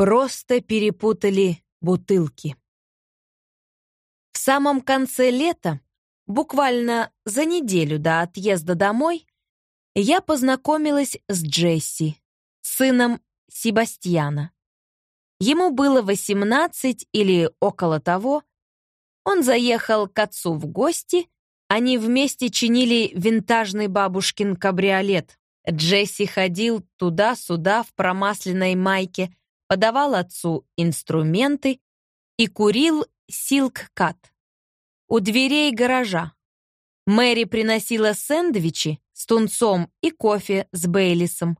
Просто перепутали бутылки. В самом конце лета, буквально за неделю до отъезда домой, я познакомилась с Джесси, сыном Себастьяна. Ему было 18 или около того. Он заехал к отцу в гости, они вместе чинили винтажный бабушкин кабриолет. Джесси ходил туда-сюда в промасленной майке, подавал отцу инструменты и курил силк-кат. У дверей гаража. Мэри приносила сэндвичи с тунцом и кофе с Бейлисом.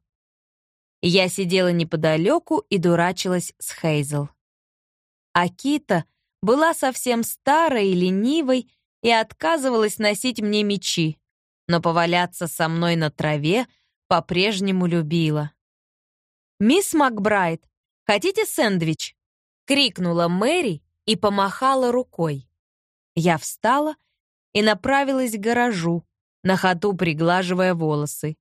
Я сидела неподалеку и дурачилась с Хейзел. Акита была совсем старой и ленивой и отказывалась носить мне мечи, но поваляться со мной на траве по-прежнему любила. «Мисс Макбрайт, хотите сэндвич?» — крикнула Мэри и помахала рукой. Я встала и направилась к гаражу, на ходу приглаживая волосы.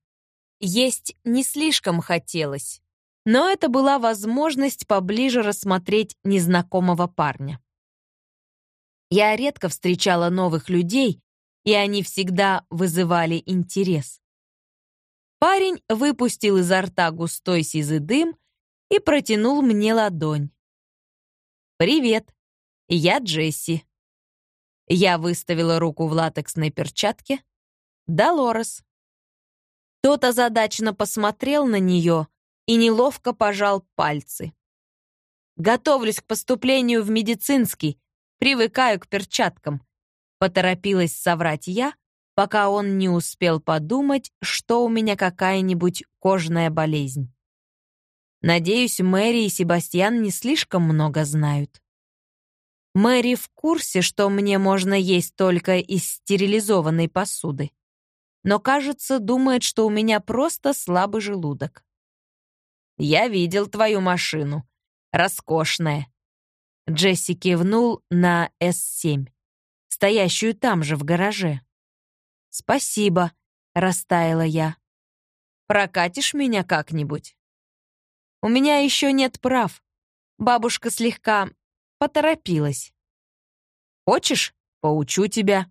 Есть не слишком хотелось, но это была возможность поближе рассмотреть незнакомого парня. Я редко встречала новых людей, и они всегда вызывали интерес. Парень выпустил изо рта густой сизый дым и протянул мне ладонь. «Привет, я Джесси». Я выставила руку в латексной перчатке. «Долорес». Тот озадаченно посмотрел на нее и неловко пожал пальцы. «Готовлюсь к поступлению в медицинский, привыкаю к перчаткам», поторопилась соврать я, пока он не успел подумать, что у меня какая-нибудь кожная болезнь. Надеюсь, Мэри и Себастьян не слишком много знают. Мэри в курсе, что мне можно есть только из стерилизованной посуды но, кажется, думает, что у меня просто слабый желудок. «Я видел твою машину. Роскошная». Джесси кивнул на С-7, стоящую там же в гараже. «Спасибо», — растаяла я. «Прокатишь меня как-нибудь?» «У меня еще нет прав. Бабушка слегка поторопилась». «Хочешь, поучу тебя?»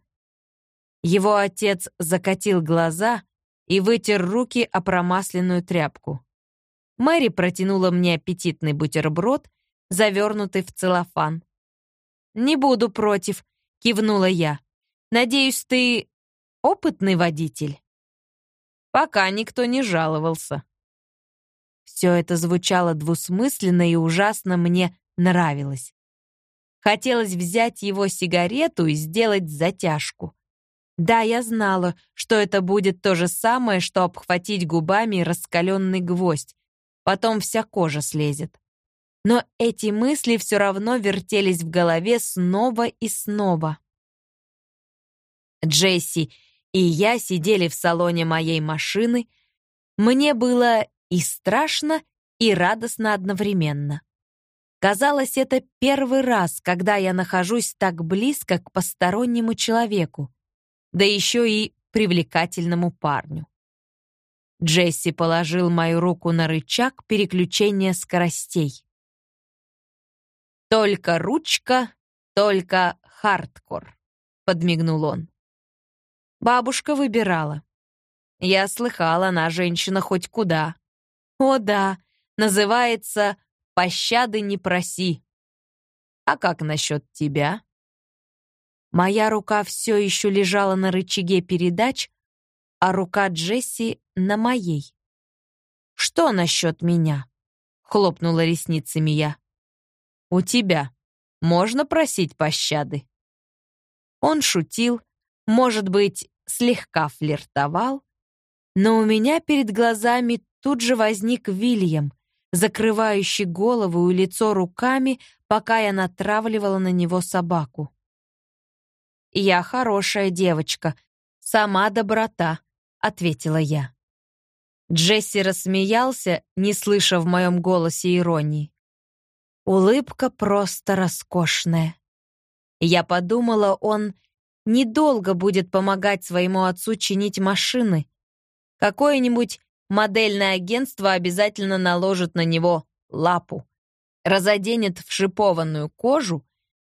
Его отец закатил глаза и вытер руки о промасленную тряпку. Мэри протянула мне аппетитный бутерброд, завернутый в целлофан. «Не буду против», — кивнула я. «Надеюсь, ты опытный водитель?» Пока никто не жаловался. Все это звучало двусмысленно и ужасно мне нравилось. Хотелось взять его сигарету и сделать затяжку. Да, я знала, что это будет то же самое, что обхватить губами раскаленный гвоздь. Потом вся кожа слезет. Но эти мысли все равно вертелись в голове снова и снова. Джесси и я сидели в салоне моей машины. Мне было и страшно, и радостно одновременно. Казалось, это первый раз, когда я нахожусь так близко к постороннему человеку да еще и привлекательному парню. Джесси положил мою руку на рычаг переключения скоростей. «Только ручка, только хардкор», — подмигнул он. Бабушка выбирала. Я слыхала, она женщина хоть куда. О да, называется «Пощады не проси». А как насчет тебя? Моя рука все еще лежала на рычаге передач, а рука Джесси на моей. «Что насчет меня?» — хлопнула ресницами я. «У тебя можно просить пощады?» Он шутил, может быть, слегка флиртовал, но у меня перед глазами тут же возник Вильям, закрывающий голову и лицо руками, пока я натравливала на него собаку. «Я хорошая девочка, сама доброта», — ответила я. Джесси рассмеялся, не слыша в моем голосе иронии. Улыбка просто роскошная. Я подумала, он недолго будет помогать своему отцу чинить машины. Какое-нибудь модельное агентство обязательно наложит на него лапу. разоденет в шипованную кожу,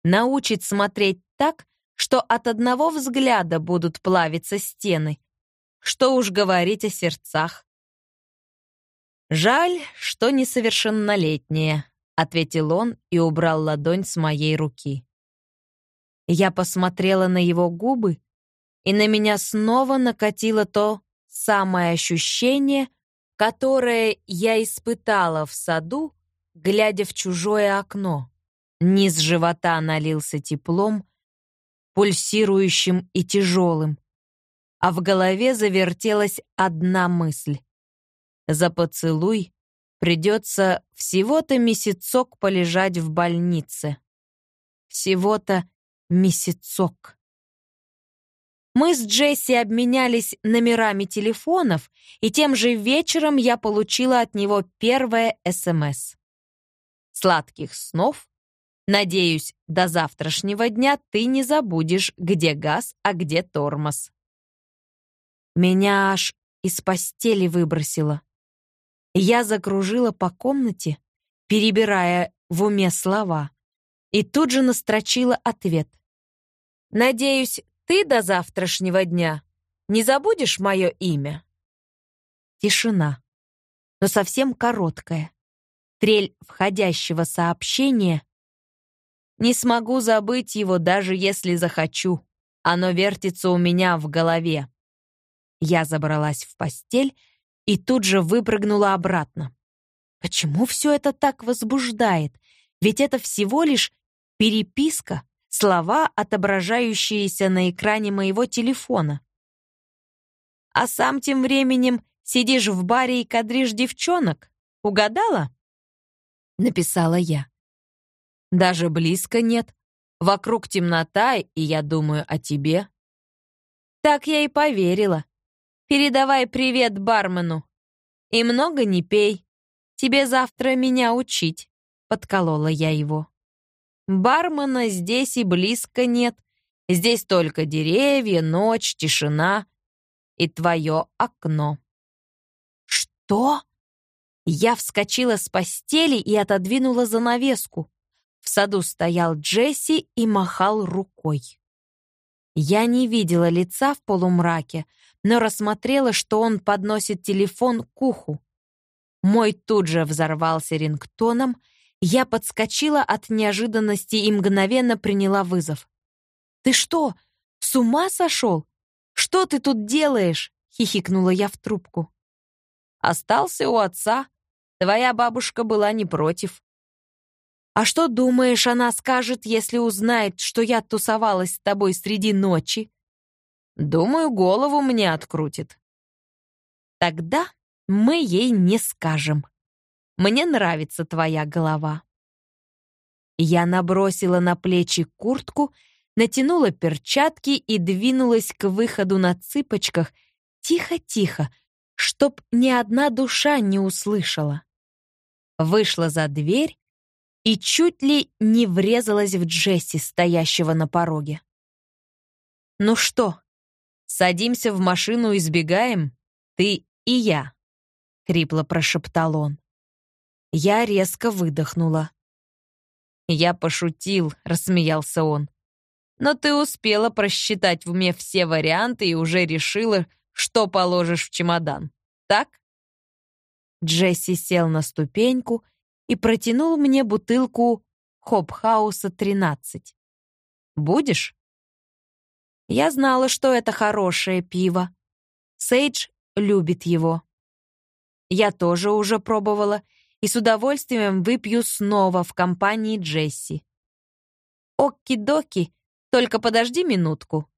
научит смотреть так, что от одного взгляда будут плавиться стены. Что уж говорить о сердцах. «Жаль, что несовершеннолетняя», — ответил он и убрал ладонь с моей руки. Я посмотрела на его губы, и на меня снова накатило то самое ощущение, которое я испытала в саду, глядя в чужое окно. Низ живота налился теплом, пульсирующим и тяжелым, а в голове завертелась одна мысль. За поцелуй придется всего-то месяцок полежать в больнице. Всего-то месяцок. Мы с Джесси обменялись номерами телефонов, и тем же вечером я получила от него первое СМС. Сладких снов. Надеюсь, до завтрашнего дня ты не забудешь, где газ, а где тормоз. Меня аж из постели выбросило. Я закружила по комнате, перебирая в уме слова, и тут же настрочила ответ. «Надеюсь, ты до завтрашнего дня не забудешь мое имя?» Тишина, но совсем короткая. Трель входящего сообщения. Не смогу забыть его, даже если захочу. Оно вертится у меня в голове. Я забралась в постель и тут же выпрыгнула обратно. Почему все это так возбуждает? Ведь это всего лишь переписка слова, отображающиеся на экране моего телефона. А сам тем временем сидишь в баре и кадришь девчонок. Угадала? Написала я. Даже близко нет. Вокруг темнота, и я думаю о тебе. Так я и поверила. Передавай привет бармену. И много не пей. Тебе завтра меня учить, подколола я его. Бармена здесь и близко нет. Здесь только деревья, ночь, тишина и твое окно. Что? Я вскочила с постели и отодвинула занавеску. В саду стоял Джесси и махал рукой. Я не видела лица в полумраке, но рассмотрела, что он подносит телефон к уху. Мой тут же взорвался рингтоном, я подскочила от неожиданности и мгновенно приняла вызов. «Ты что, с ума сошел? Что ты тут делаешь?» — хихикнула я в трубку. «Остался у отца. Твоя бабушка была не против». «А что, думаешь, она скажет, если узнает, что я тусовалась с тобой среди ночи?» «Думаю, голову мне открутит». «Тогда мы ей не скажем». Мне нравится твоя голова». Я набросила на плечи куртку, натянула перчатки и двинулась к выходу на цыпочках, тихо-тихо, чтоб ни одна душа не услышала. Вышла за дверь и чуть ли не врезалась в Джесси, стоящего на пороге. «Ну что, садимся в машину и сбегаем? Ты и я», — хрипло прошептал он. Я резко выдохнула. «Я пошутил», — рассмеялся он. «Но ты успела просчитать в уме все варианты и уже решила, что положишь в чемодан, так?» Джесси сел на ступеньку и протянул мне бутылку Хопхауса 13. «Будешь?» Я знала, что это хорошее пиво. Сейдж любит его. Я тоже уже пробовала и с удовольствием выпью снова в компании Джесси. Окки-доки, только подожди минутку.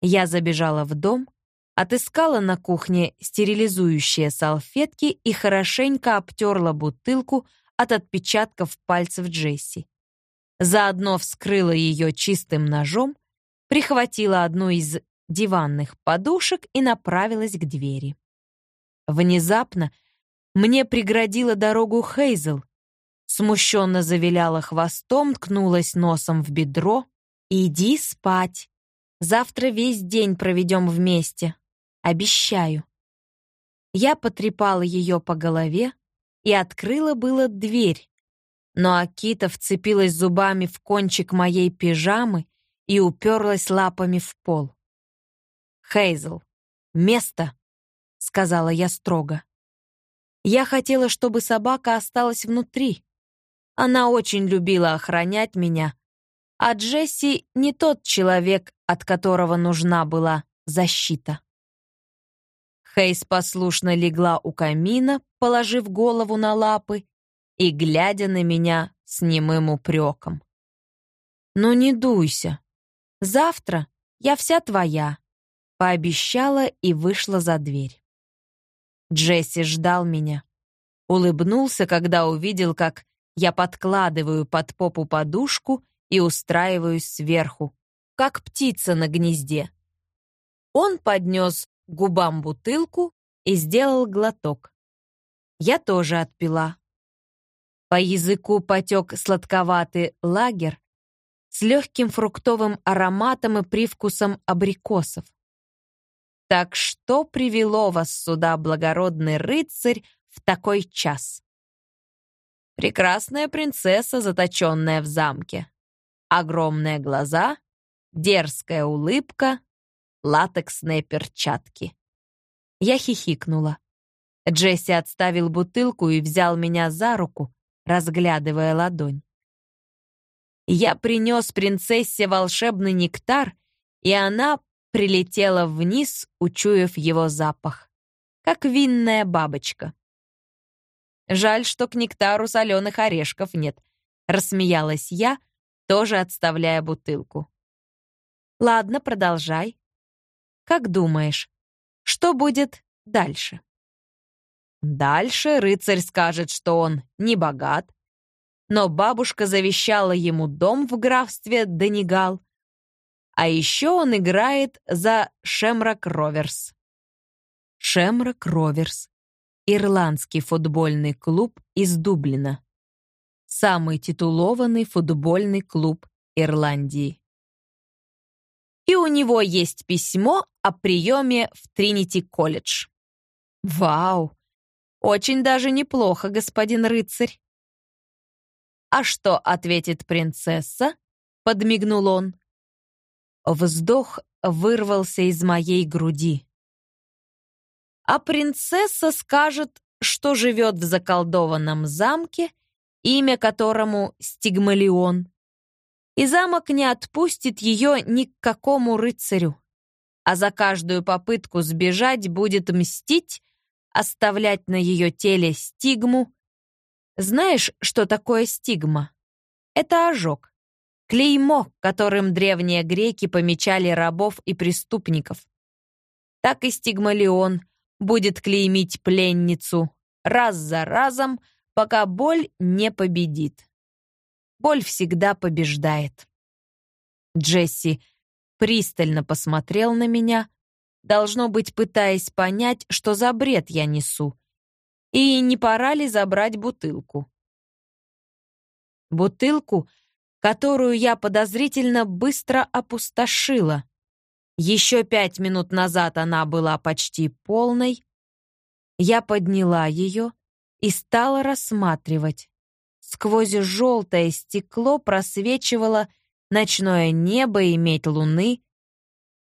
Я забежала в дом, отыскала на кухне стерилизующие салфетки и хорошенько обтерла бутылку от отпечатков пальцев Джесси. Заодно вскрыла ее чистым ножом, прихватила одну из диванных подушек и направилась к двери. Внезапно мне преградила дорогу Хейзел. Смущенно завиляла хвостом, ткнулась носом в бедро. «Иди спать. Завтра весь день проведем вместе. Обещаю». Я потрепала ее по голове и открыла было дверь, но Акита вцепилась зубами в кончик моей пижамы и уперлась лапами в пол. «Хейзл, место!» — сказала я строго. Я хотела, чтобы собака осталась внутри. Она очень любила охранять меня, а Джесси не тот человек, от которого нужна была защита. Хейс послушно легла у камина, положив голову на лапы и глядя на меня с немым упреком. «Ну не дуйся. Завтра я вся твоя», — пообещала и вышла за дверь. Джесси ждал меня. Улыбнулся, когда увидел, как я подкладываю под попу подушку и устраиваюсь сверху, как птица на гнезде. Он поднес губам бутылку и сделал глоток. Я тоже отпила. По языку потек сладковатый лагер с легким фруктовым ароматом и привкусом абрикосов. Так что привело вас сюда, благородный рыцарь, в такой час? Прекрасная принцесса, заточенная в замке. Огромные глаза, дерзкая улыбка, латексные перчатки. Я хихикнула. Джесси отставил бутылку и взял меня за руку, разглядывая ладонь. Я принес принцессе волшебный нектар, и она прилетела вниз, учуяв его запах, как винная бабочка. Жаль, что к нектару соленых орешков нет, рассмеялась я, тоже отставляя бутылку. Ладно, продолжай. Как думаешь, что будет дальше? Дальше рыцарь скажет, что он не богат, но бабушка завещала ему дом в графстве Денигал, а еще он играет за Шемрак Роверс. Шемрак Роверс — ирландский футбольный клуб из Дублина. Самый титулованный футбольный клуб Ирландии. И у него есть письмо о приеме в Тринити-колледж. Вау! Очень даже неплохо, господин рыцарь. А что ответит принцесса? Подмигнул он. Вздох вырвался из моей груди. А принцесса скажет, что живет в заколдованном замке, имя которому Стигмалион. И замок не отпустит ее ни к какому рыцарю, а за каждую попытку сбежать будет мстить оставлять на ее теле стигму. Знаешь, что такое стигма? Это ожог. Клеймо, которым древние греки помечали рабов и преступников. Так и стигмалион будет клеймить пленницу раз за разом, пока боль не победит. Боль всегда побеждает. Джесси пристально посмотрел на меня, должно быть, пытаясь понять, что за бред я несу. И не пора ли забрать бутылку? Бутылку, которую я подозрительно быстро опустошила. Еще пять минут назад она была почти полной. Я подняла ее и стала рассматривать. Сквозь желтое стекло просвечивало ночное небо и медь луны,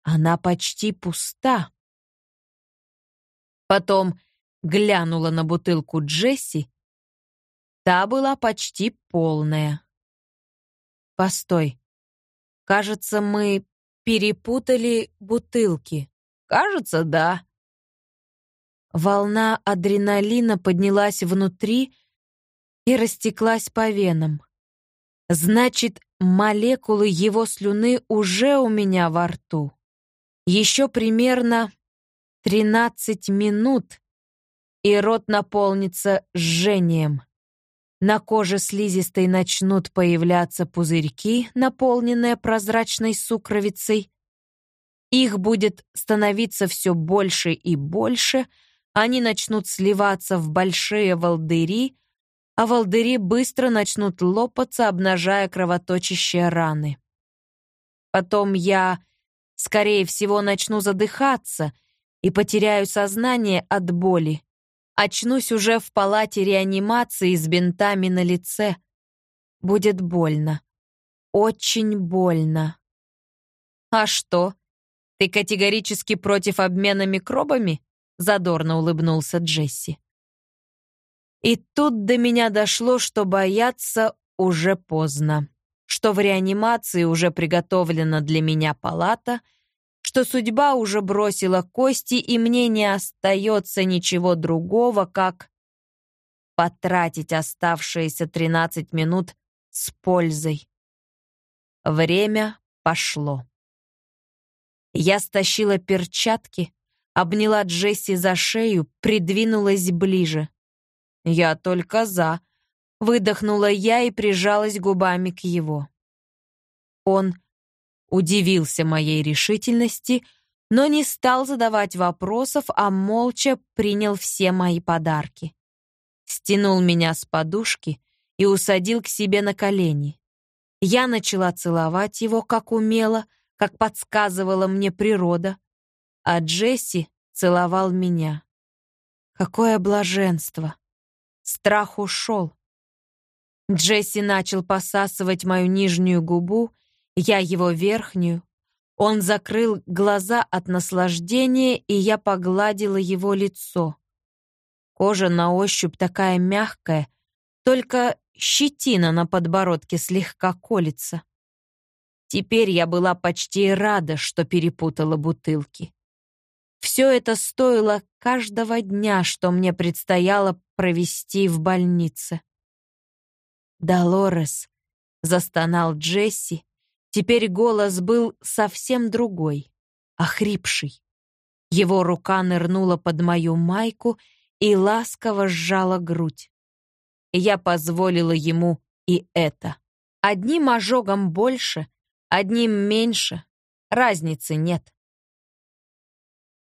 она почти пуста. Потом глянула на бутылку Джесси. Та была почти полная. Постой. Кажется, мы перепутали бутылки. Кажется, да. Волна адреналина поднялась внутри и растеклась по венам. Значит, молекулы его слюны уже у меня во рту. Еще примерно 13 минут, и рот наполнится жжением. На коже слизистой начнут появляться пузырьки, наполненные прозрачной сукровицей. Их будет становиться все больше и больше, они начнут сливаться в большие волдыри, а волдыри быстро начнут лопаться, обнажая кровоточащие раны. Потом я Скорее всего, начну задыхаться и потеряю сознание от боли. Очнусь уже в палате реанимации с бинтами на лице, будет больно. Очень больно. А что? Ты категорически против обмена микробами? Задорно улыбнулся Джесси. И тут до меня дошло, что бояться уже поздно, что в реанимации уже приготовлена для меня палата, что судьба уже бросила кости, и мне не остается ничего другого, как потратить оставшиеся 13 минут с пользой. Время пошло. Я стащила перчатки, обняла Джесси за шею, придвинулась ближе. «Я только за», — выдохнула я и прижалась губами к его. Он удивился моей решительности, но не стал задавать вопросов, а молча принял все мои подарки. Стянул меня с подушки и усадил к себе на колени. Я начала целовать его, как умела, как подсказывала мне природа, а Джесси целовал меня. Какое блаженство! Страх ушел. Джесси начал посасывать мою нижнюю губу, я его верхнюю. Он закрыл глаза от наслаждения, и я погладила его лицо. Кожа на ощупь такая мягкая, только щетина на подбородке слегка колется. Теперь я была почти рада, что перепутала бутылки. Все это стоило каждого дня, что мне предстояло провести в больнице. «Долорес», — застонал Джесси. Теперь голос был совсем другой, охрипший. Его рука нырнула под мою майку и ласково сжала грудь. Я позволила ему и это. Одним ожогом больше, одним меньше, разницы нет.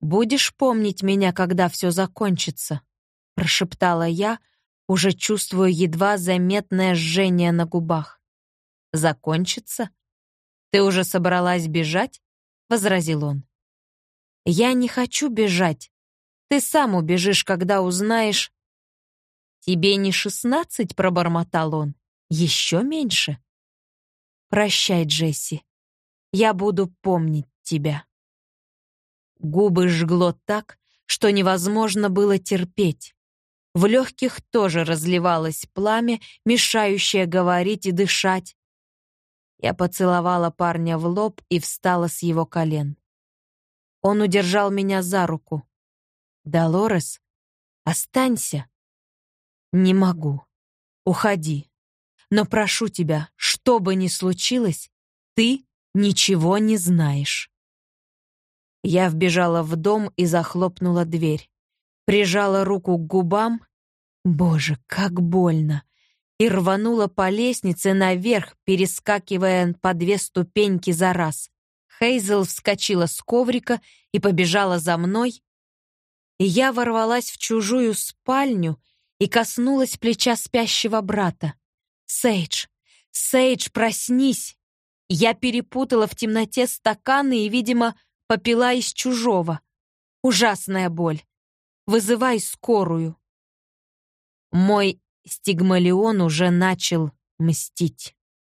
«Будешь помнить меня, когда все закончится?» — прошептала я, уже чувствуя едва заметное жжение на губах. «Закончится? Ты уже собралась бежать?» — возразил он. «Я не хочу бежать. Ты сам убежишь, когда узнаешь...» «Тебе не шестнадцать?» — пробормотал он. «Еще меньше?» «Прощай, Джесси. Я буду помнить тебя». Губы жгло так, что невозможно было терпеть. В легких тоже разливалось пламя, мешающее говорить и дышать. Я поцеловала парня в лоб и встала с его колен. Он удержал меня за руку. «Долорес, останься». «Не могу. Уходи. Но прошу тебя, что бы ни случилось, ты ничего не знаешь». Я вбежала в дом и захлопнула дверь. Прижала руку к губам. Боже, как больно! И рванула по лестнице наверх, перескакивая по две ступеньки за раз. Хейзел вскочила с коврика и побежала за мной. И я ворвалась в чужую спальню и коснулась плеча спящего брата. «Сейдж! Сейдж, проснись!» Я перепутала в темноте стаканы и, видимо, попила из чужого. Ужасная боль. Вызывай скорую. Мой стигмалион уже начал мстить.